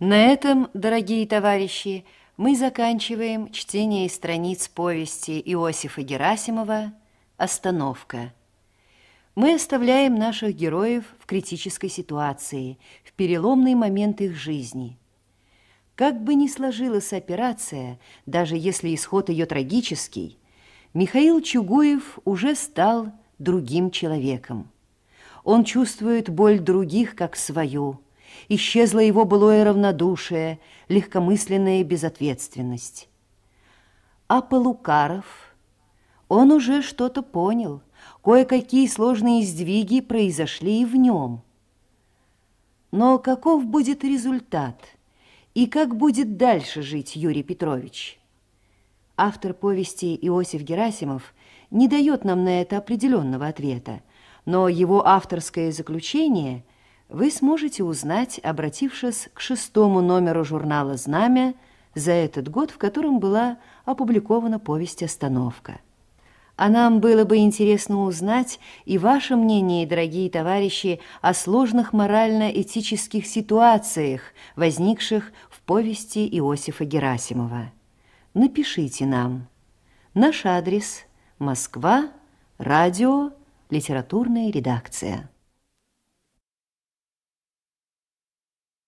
На этом, дорогие товарищи, мы заканчиваем чтение страниц повести Иосифа Герасимова «Остановка». Мы оставляем наших героев в критической ситуации, в переломный момент их жизни. Как бы ни сложилась операция, даже если исход ее трагический, Михаил Чугуев уже стал другим человеком. Он чувствует боль других как свою – Исчезло его былое равнодушие, легкомысленная безответственность. А Полукаров, он уже что-то понял, кое-какие сложные сдвиги произошли и в нем. Но каков будет результат и как будет дальше жить Юрий Петрович? Автор повести Иосиф Герасимов не дает нам на это определенного ответа, но его авторское заключение – вы сможете узнать, обратившись к шестому номеру журнала «Знамя» за этот год, в котором была опубликована повесть «Остановка». А нам было бы интересно узнать и ваше мнение, дорогие товарищи, о сложных морально-этических ситуациях, возникших в повести Иосифа Герасимова. Напишите нам. Наш адрес – Москва, радио, литературная редакция.